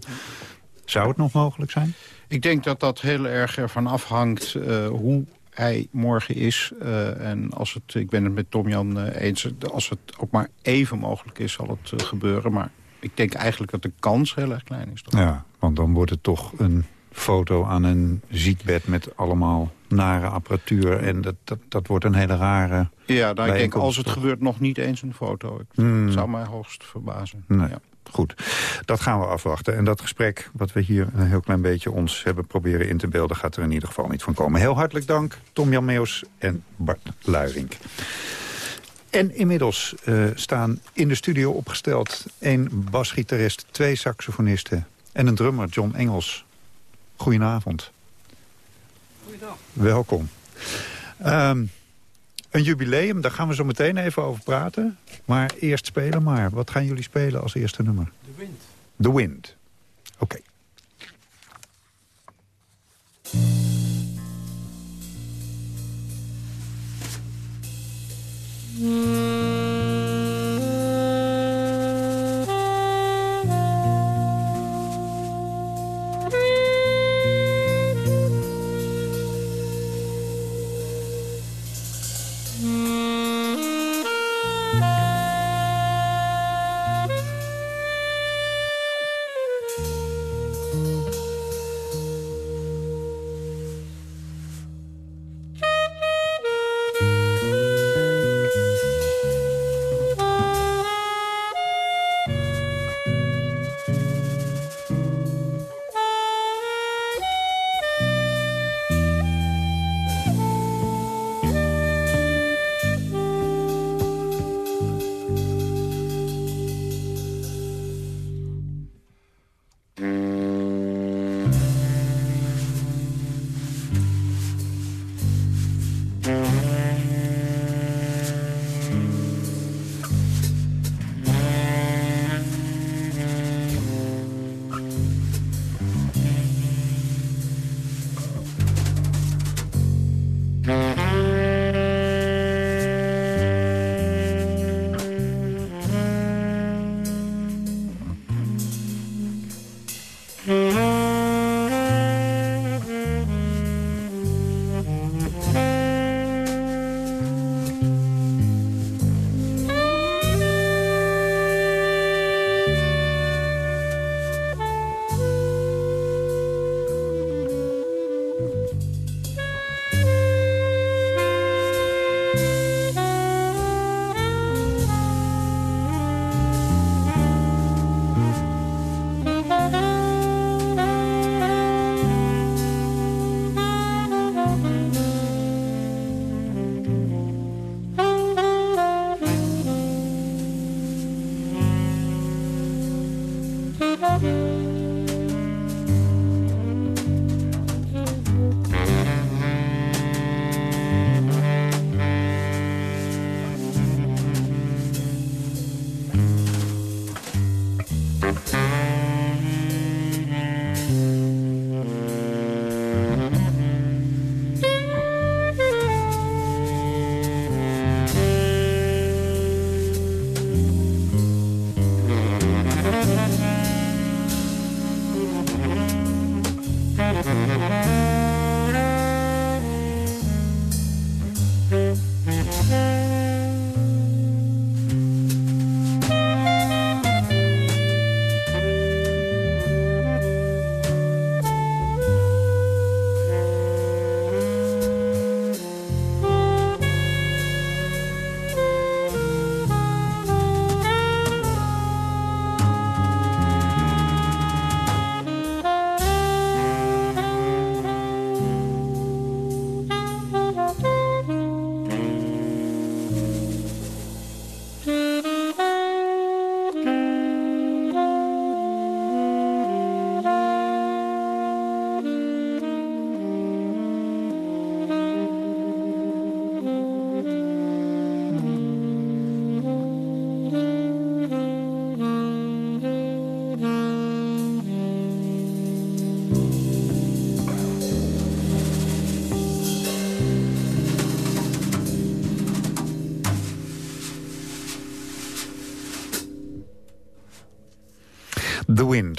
zou het nog mogelijk zijn? Ik denk dat dat heel erg ervan afhangt uh, hoe hij morgen is. Uh, en als het, ik ben het met Tom Jan uh, eens, als het ook maar even mogelijk is, zal het uh, gebeuren. Maar ik denk eigenlijk dat de kans heel erg klein is. Toch? Ja, want dan wordt het toch een foto aan een ziekbed met allemaal nare apparatuur. En dat, dat, dat wordt een hele rare... Ja, nou, ik denk als het gebeurt nog niet eens een foto. Het hmm. zou mij hoogst verbazen. Nee. Ja. Goed, dat gaan we afwachten. En dat gesprek, wat we hier een heel klein beetje ons hebben proberen in te beelden... gaat er in ieder geval niet van komen. Heel hartelijk dank, Tom Jan Meus en Bart Luiring. En inmiddels uh, staan in de studio opgesteld... één basgitarist, twee saxofonisten en een drummer, John Engels. Goedenavond. Goedendag. Welkom. Um, een jubileum, daar gaan we zo meteen even over praten. Maar eerst spelen maar. Wat gaan jullie spelen als eerste nummer? The Wind. The Wind. Oké. Okay. The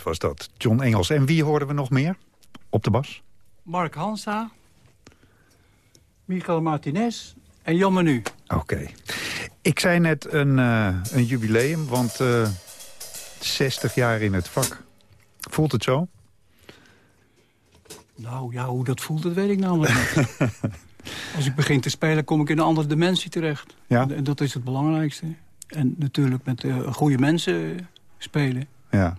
Was dat. John Engels. En wie hoorden we nog meer op de bas? Mark Hansa, Michael Martinez en Jan Menu. Oké. Ik zei net een, uh, een jubileum, want uh, 60 jaar in het vak. Voelt het zo? Nou ja, hoe dat voelt, dat weet ik namelijk niet. [laughs] Als ik begin te spelen, kom ik in een andere dimensie terecht. Ja? En dat is het belangrijkste. En natuurlijk met uh, goede mensen spelen. Ja.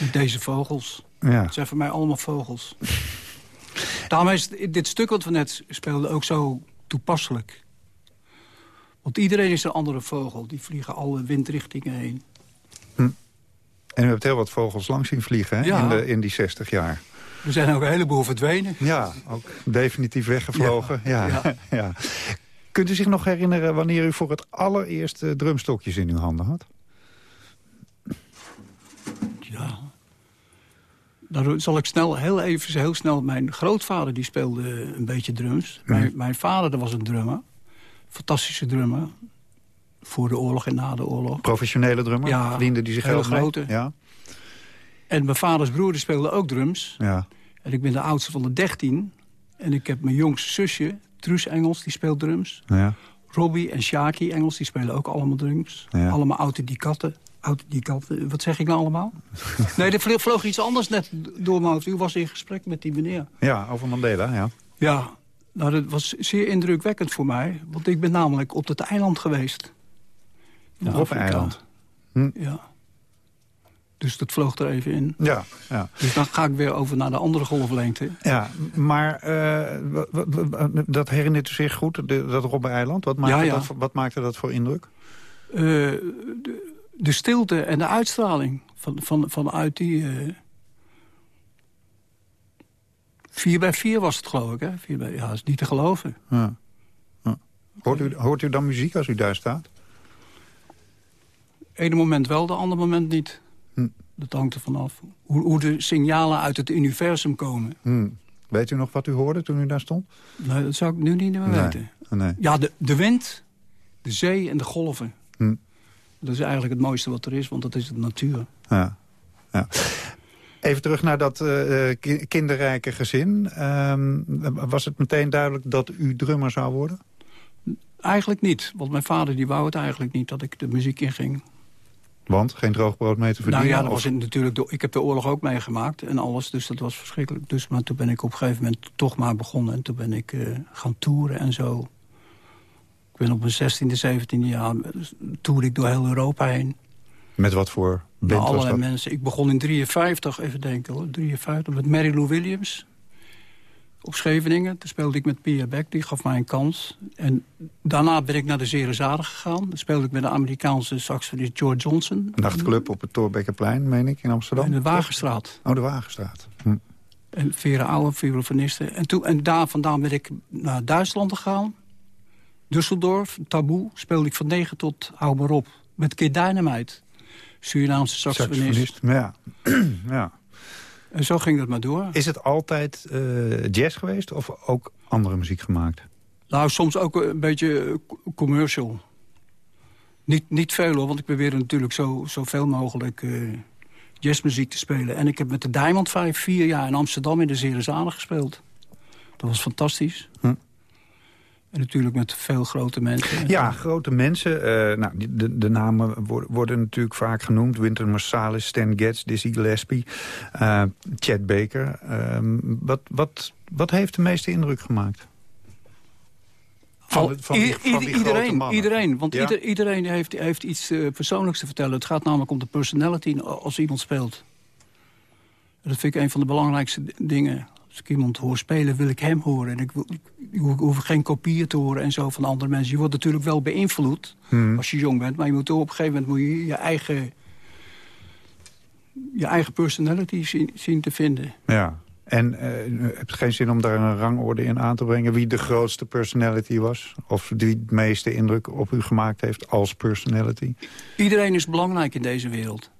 Met deze vogels. Ja. Het zijn voor mij allemaal vogels. Daarom is dit stuk wat we net speelden ook zo toepasselijk. Want iedereen is een andere vogel. Die vliegen alle windrichtingen heen. Hm. En u hebt heel wat vogels langs zien vliegen hè? Ja. In, de, in die 60 jaar. Er zijn ook een heleboel verdwenen. Ja, ook definitief weggevlogen. Ja. Ja. Ja. [laughs] Kunt u zich nog herinneren wanneer u voor het allereerst uh, drumstokjes in uw handen had? Ja. Daar zal ik snel, heel even, heel snel... Mijn grootvader die speelde een beetje drums. Mhm. Mijn, mijn vader dat was een drummer. Fantastische drummer. Voor de oorlog en na de oorlog. Professionele drummer? Ja, Verdiende die zich mee? grote. Ja. En mijn vaders broer die speelde ook drums. Ja. En ik ben de oudste van de dertien. En ik heb mijn jongste zusje, Truus Engels, die speelt drums. Ja. Robbie en Shaki Engels, die spelen ook allemaal drums. Ja. Allemaal autodidaten. Autodidaten. Wat zeg ik nou allemaal? [laughs] nee, er vloog, vloog iets anders net door mijn hoofd. U was in gesprek met die meneer. Ja, over Mandela, ja. Ja, nou, dat was zeer indrukwekkend voor mij. Want ik ben namelijk op het eiland geweest. In Robben-eiland. Afrika. Ja. Dus dat vloog er even in. Ja, ja. Dus dan ga ik weer over naar de andere golflengte. Ja, maar uh, dat herinnert u zich goed, de, dat Robben-eiland? Wat, maakte Ja, ja. Dat, wat maakte dat voor indruk? Uh, de, de, stilte en de uitstraling van, van, vanuit die... Uh, 4 bij 4 was het, geloof ik. Hè? 4 bij, ja, dat is niet te geloven. Ja. Ja. Hoort, u, hoort u dan muziek als u daar staat? Ene moment wel, de andere moment niet. Hm. Dat hangt er vanaf. Hoe, hoe de signalen uit het universum komen. Hm. Weet u nog wat u hoorde toen u daar stond? Nee, dat zou ik nu niet meer Nee. weten. Nee. Ja, de, de wind, de zee en de golven. Hm. Dat is eigenlijk het mooiste wat er is, want dat is de natuur. Ja. ja. Even terug naar dat uh, ki kinderrijke gezin. Uh, was het meteen duidelijk dat u drummer zou worden? Eigenlijk niet, want mijn vader die wou het eigenlijk niet dat ik de muziek inging. Want? Geen droogbrood mee te verdienen? Nou ja, dat was natuurlijk, de- ik heb de oorlog ook meegemaakt en alles, dus dat was verschrikkelijk. Dus, maar toen ben ik op een gegeven moment toch maar begonnen en toen ben ik eh, gaan toeren en zo. Ik ben op mijn 16e, 17e jaar, toerde ik door heel Europa heen. Met wat voor band was allerlei mensen. Ik begon in 53, even denken hoor, 53, met Mary Lou Williams. Op Scheveningen. Toen speelde ik met Pia Beck, die gaf mij een kans. En daarna ben ik naar de Zerezade gegaan. Dan speelde ik met de Amerikaanse saxofonist George Johnson. Nachtclub op het Torbekkerplein, meen ik, in Amsterdam? In de Wagenstraat. Oh, de Wagenstraat. Hm. En Vera Ouwe, vibrafoniste. En, toen, en daar vandaan ben ik naar Duitsland gegaan. Düsseldorf, Taboe, speelde ik van 9 tot hou maar op. Met Kid Dynamite, Surinaamse saxofonist. Ja. [clears throat] ja. En zo ging dat maar door. Is het altijd eh, jazz geweest of ook andere muziek gemaakt? Nou, soms ook een beetje eh, commercial. Niet, niet veel hoor, want ik probeerde natuurlijk zo, zoveel mogelijk eh, jazzmuziek te spelen. En ik heb met de Diamond 5 vier jaar in Amsterdam in de Zerezane gespeeld. Dat was fantastisch. Hm. En natuurlijk met veel grote mensen. Ja, grote mensen. eh, nou, de, de namen worden, worden natuurlijk vaak genoemd. Wynton Marsalis, Stan Getz, Dizzy Gillespie, eh, Chad Baker. Ehm, wat, wat, wat heeft de meeste indruk gemaakt? Van, van die, die iedereen, iedereen. Want Ja? ieder- iedereen heeft, heeft iets eh, persoonlijks te vertellen. Het gaat namelijk om de personality als iemand speelt. Dat vind ik een van de belangrijkste dingen. Als ik iemand hoor spelen, wil ik hem horen. En ik, wil, ik hoef- geen kopieën te horen en zo van andere mensen. Je wordt natuurlijk wel beïnvloed Hmm. als je jong bent. Maar je moet op een gegeven moment moet je je eigen, je eigen personality zien, zien te vinden. Ja. En eh, u hebt geen zin om daar een rangorde in aan te brengen... wie de grootste personality was? Of die het meeste indruk op u gemaakt heeft als personality? Iedereen is belangrijk in deze wereld.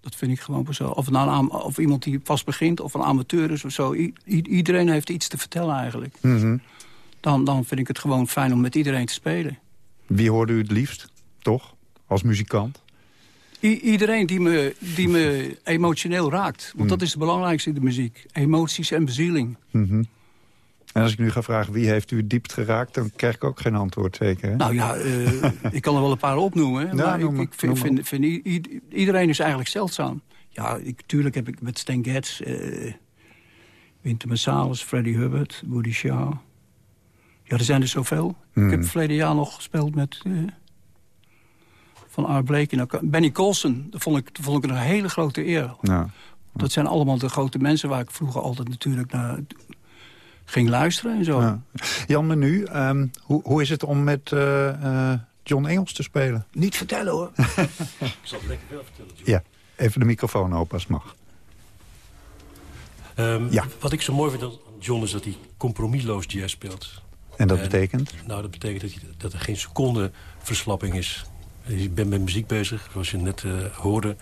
Dat vind ik gewoon zo. Of, een of iemand die pas begint, of een amateur is of zo. I- iedereen heeft iets te vertellen eigenlijk. Mhm. Dan, dan vind ik het gewoon fijn om met iedereen te spelen. Wie hoorde u het liefst, toch? Als muzikant? I- iedereen die me, die me [laughs] emotioneel raakt. Want dat is het belangrijkste in de muziek. Emoties en bezieling. Mhm. En als ik nu ga vragen wie heeft u het diepst geraakt... dan krijg ik ook geen antwoord, zeker. Hè? Nou ja, eh, [laughs] ik kan er wel een paar opnoemen. Ja, maar noem ik, ik vind, iedereen is eigenlijk zeldzaam. Ja, ik, tuurlijk heb ik met Stan Getz... eh Winter Marsalis, Freddie Hubbard, Woody Shaw. Ja, er zijn er zoveel. Hmm. Ik heb verleden jaar nog gespeeld met... eh, van Art Blakey. Nou, Benny Colson, dat vond ik, dat vond ik een hele grote eer. Ja. Dat zijn allemaal de grote mensen waar ik vroeger altijd natuurlijk naar ging luisteren en zo. Ja. Jan Menu, ehm, hoe, hoe is het om met eh, eh, John Engels te spelen? Niet vertellen hoor. [laughs] Ik zal het lekker wel vertellen. John. Ja, even de microfoon open als het mag. Ehm, Ja. Wat ik zo mooi vind aan John is dat hij compromisloos jazz speelt. En dat betekent? Nou, dat betekent dat, hij- dat er geen seconde verslapping is. Je bent met muziek bezig, zoals je net eh, hoorde.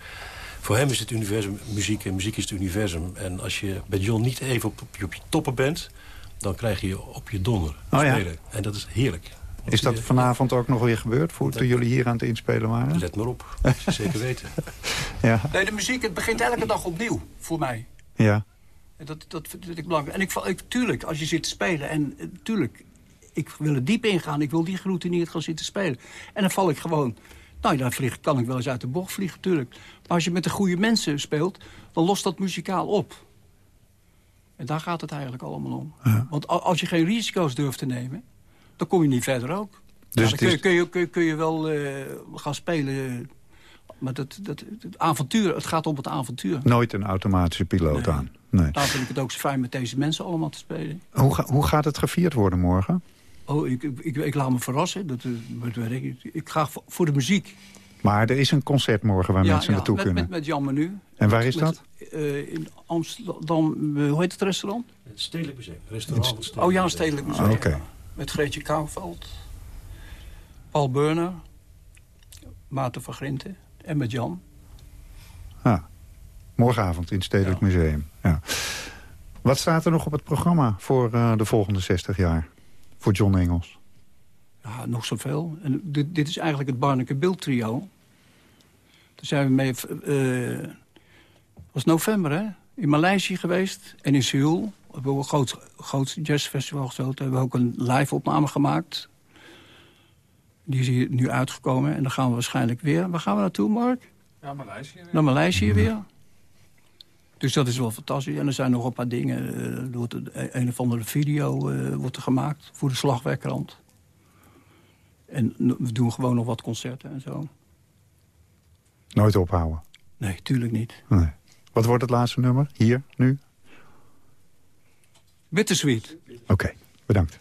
Voor hem is het universum muziek en muziek is het universum. En als je bij John niet even op, op, je, op je toppen bent... dan krijg je op je donder Oh ja. spelen. En dat is heerlijk. Is dat vanavond ook nog weer gebeurd, voor, toen jullie hier aan het inspelen waren? Let maar op, [laughs] zeker weten. Ja, Nee, de muziek, het begint elke dag opnieuw voor mij. ja. En Dat, dat vind ik belangrijk. En ik, ik, tuurlijk, als je zit te spelen... en eh, tuurlijk, ik wil er diep ingaan. Ik wil die geroutineerd gaan zitten spelen. En dan val ik gewoon... Nou, dan vlieg, kan ik wel eens uit de bocht vliegen, tuurlijk. Maar als je met de goede mensen speelt... dan lost dat muzikaal op. En daar gaat het eigenlijk allemaal om. Want als je geen risico's durft te nemen... dan kom je niet verder ook. Dus Ja, het dan kun, je, kun, je, kun, je, kun je wel eh, gaan spelen... Maar dat, dat, het avontuur, het gaat om het avontuur. Nooit een automatische piloot aan. Nee. Daarom vind ik het ook zo fijn met deze mensen allemaal te spelen. Hoe, ga- hoe gaat het gevierd worden morgen? Oh, ik, ik, ik, ik laat me verrassen. Dat, eh, dat weet ik. ik ga voor de muziek. Maar er is een concert morgen waar mensen naartoe met, kunnen. Met, met Jan Menu. En waar Met- is met- dat? eh, in Amsterdam. eh, hoe heet het restaurant? Het Stedelijk Museum. Restaurant het Stedelijk Oh ja, stedelijk museum. Ah, Oké. Met Greetje Kouwveld. Paul Burner. Maarten van Grinten. En met Jan. Ah, morgenavond in het Stedelijk Museum. Ja. Wat staat er nog op het programma voor eh, de volgende 60 jaar? Voor John Engels? Nog zoveel. En dit, dit is eigenlijk het Barneke Bill trio. Daar zijn we mee... eh was november, hè? In Maleisië geweest en in Seoul. We hebben ook een groot, groot jazzfestival. Daar hebben we ook een live opname gemaakt. Die is hier nu uitgekomen. En dan gaan we waarschijnlijk weer... Waar gaan we naartoe, Mark? Ja, Maleisië. Naar Maleisië weer. Dus dat is wel fantastisch. En er zijn nog een paar dingen. wordt een, een of andere video eh, wordt er gemaakt voor de slagwerkrand. En we doen gewoon nog wat concerten en zo. Nooit ophouden? Nee, tuurlijk niet. Nee. Wat wordt het laatste nummer? Hier, nu? Bittersweet. Oké, bedankt.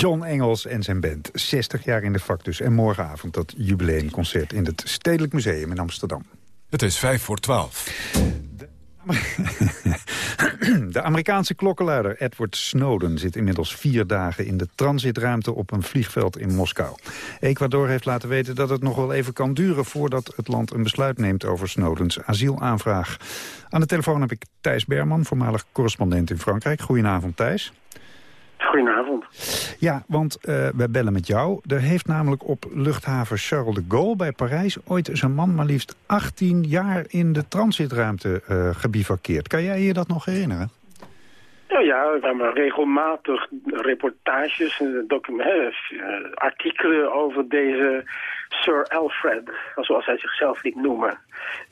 John Engels en zijn band. 60 jaar in de vak dus. En morgenavond dat jubileumconcert in het Stedelijk Museum in Amsterdam. Het is vijf voor twaalf. [coughs] De Amerikaanse klokkenluider Edward Snowden zit inmiddels vier dagen in de transitruimte op een vliegveld in Moskou. Ecuador heeft laten weten dat het nog wel even kan duren voordat het land een besluit neemt over Snowdens asielaanvraag. Aan de telefoon heb ik Thijs Berman, voormalig correspondent in Frankrijk. Goedenavond Thijs. Goedenavond. Ja, want uh, we bellen met jou. Er heeft namelijk op luchthaven Charles de Gaulle bij Parijs... ooit eens een man maar liefst 18 jaar in de transitruimte uh, gebivakkeerd. Kan jij je dat nog herinneren? Ja, ja, we hebben regelmatig reportages, documenten, artikelen over deze Sir Alfred, zoals hij zichzelf liet noemen,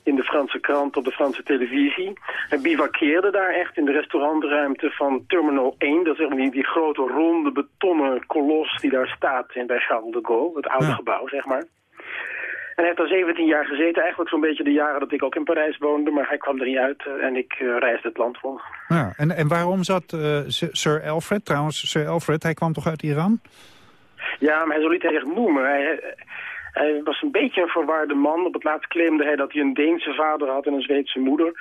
in de Franse krant op de Franse televisie. Hij bivakkeerde daar echt in de restaurantruimte van Terminal 1, dat is die, die grote ronde betonnen kolos die daar staat in bij Charles de Gaulle, het oude gebouw, zeg maar. En hij heeft daar 17 jaar gezeten, eigenlijk zo'n beetje de jaren dat ik ook in Parijs woonde. Maar hij kwam er niet uit uh, en ik uh, reisde het land vol. Ja, en, en waarom zat uh, Sir Alfred, trouwens, Sir Alfred, hij kwam toch uit Iran? Ja, maar hij zou niet echt noemen. Hij, hij was een beetje een verwarde man. Op het laatst claimde hij dat hij een Deense vader had en een Zweedse moeder.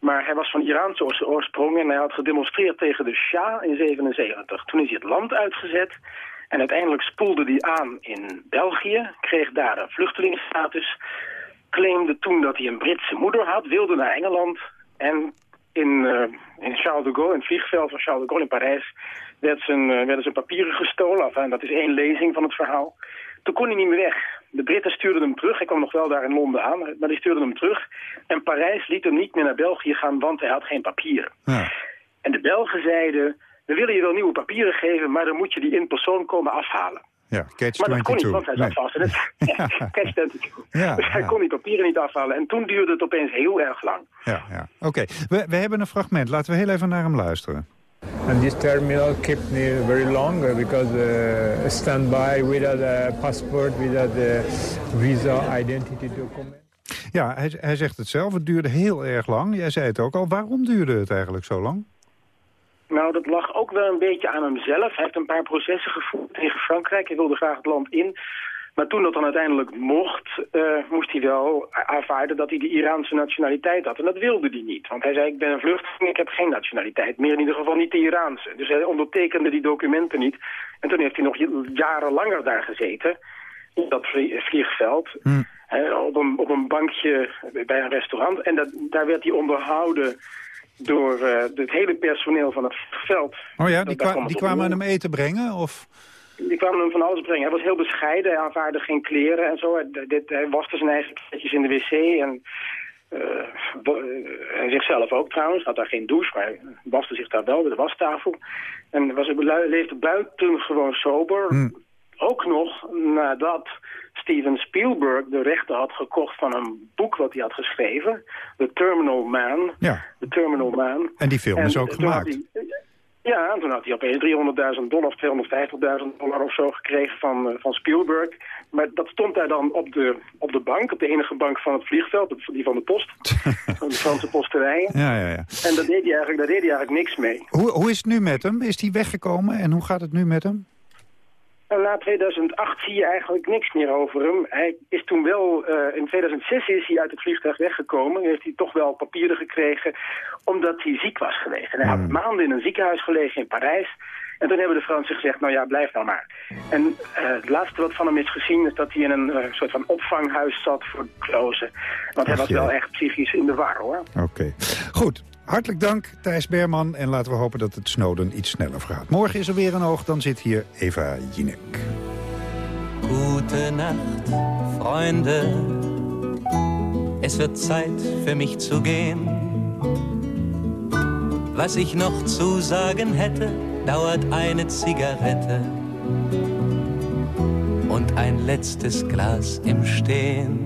Maar hij was van Iraanse oorsprong en hij had gedemonstreerd tegen de Shah in 77. Toen is hij het land uitgezet en uiteindelijk spoelde hij aan in België, kreeg daar een vluchtelingenstatus, claimde toen dat hij een Britse moeder had, wilde naar Engeland en in, uh, in Charles de Gaulle, in het vliegveld van Charles de Gaulle in Parijs, werd zijn, uh, werden zijn papieren gestolen. Dat is één lezing van het verhaal. Toen kon hij niet meer weg. De Britten stuurden hem terug. Hij kwam nog wel daar in Londen aan, maar die stuurden hem terug. En Parijs liet hem niet meer naar België gaan, want hij had geen papieren. Ja. En de Belgen zeiden, we willen je wel nieuwe papieren geven, maar dan moet je die in persoon komen afhalen. Ja, catch maar dat kon niet, 22. want hij zat Nee. vast het [laughs] [laughs] catch 22. Ja, [laughs] dus hij ja. kon die papieren niet afhalen. En toen duurde het opeens heel erg lang. Ja, ja. Oké, we, we hebben een fragment. Laten we heel even naar hem luisteren. And this terminal kept me very long uh, because uh, standby without a passport, without a visa identity document. Ja, hij, hij zegt het zelf. Het duurde heel erg lang. Jij zei het ook al. Waarom duurde het eigenlijk zo lang? Nou, dat lag ook wel een beetje aan hemzelf. Hij heeft een paar processen gevoerd tegen Frankrijk. Hij wilde graag het land in. Maar toen dat dan uiteindelijk mocht, eh, moest hij wel aanvaarden dat hij de Iraanse nationaliteit had. En dat wilde hij niet. Want hij zei, ik ben een vluchteling, ik heb geen nationaliteit. Meer in ieder geval niet de Iraanse. Dus hij ondertekende die documenten niet. En toen heeft hij nog jaren langer daar gezeten. In dat vlie- vliegveld. eh, op, een, op een bankje bij een restaurant. En dat, daar werd hij onderhouden door eh, het hele personeel van het veld. Oh ja, die, kwa- die kwamen hem eten brengen? Of? Die kwamen hem van alles brengen. Hij was heel bescheiden, hij aanvaarde geen kleren en zo. Hij, dit, hij waste zijn eigen kleedjes in de wc en, en zichzelf ook trouwens. Had daar geen douche, maar hij waste zich daar wel bij de wastafel. En was, leefde buitengewoon sober. Ook nog nadat Steven Spielberg de rechten had gekocht van een boek wat hij had geschreven. The Terminal Man. Ja. The Terminal Man. En die film is ook gemaakt. hij- ja, en toen had hij opeens 300.000 dollar of 250.000 dollar of zo gekregen van, eh, van Spielberg. Maar dat stond daar dan op de, op de bank, op de enige bank van het vliegveld, die van de post, [laughs] van de Franse posterijen. Ja, ja, ja. En daar deed, hij eigenlijk, daar deed hij eigenlijk niks mee. Hoe, hoe is het nu met hem? Is hij weggekomen en hoe gaat het nu met hem? En na 2008 zie je eigenlijk niks meer over hem. Hij is toen wel, eh, in 2006 is hij uit het vliegtuig weggekomen. Heeft hij toch wel papieren gekregen, omdat hij ziek was geweest. En hij had maanden in een ziekenhuis gelegen in Parijs. En toen hebben de Fransen gezegd, nou ja, blijf nou maar. En eh, het laatste wat van hem is gezien is dat hij in een eh, soort van opvanghuis zat voor klozen. Want hij was wel echt psychisch in de war, hoor. Oké. Goed. Hartelijk dank, Thijs Berman. En laten we hopen dat het Snowden iets sneller vergaat. Morgen is er weer een oog. Dan zit hier Eva Jinek. Gute Nacht, Freunde. Es wird Zeit für mich zu gehen. Was ich noch zu sagen hätte, dauert eine Zigarette und ein letztes Glas im Stehen.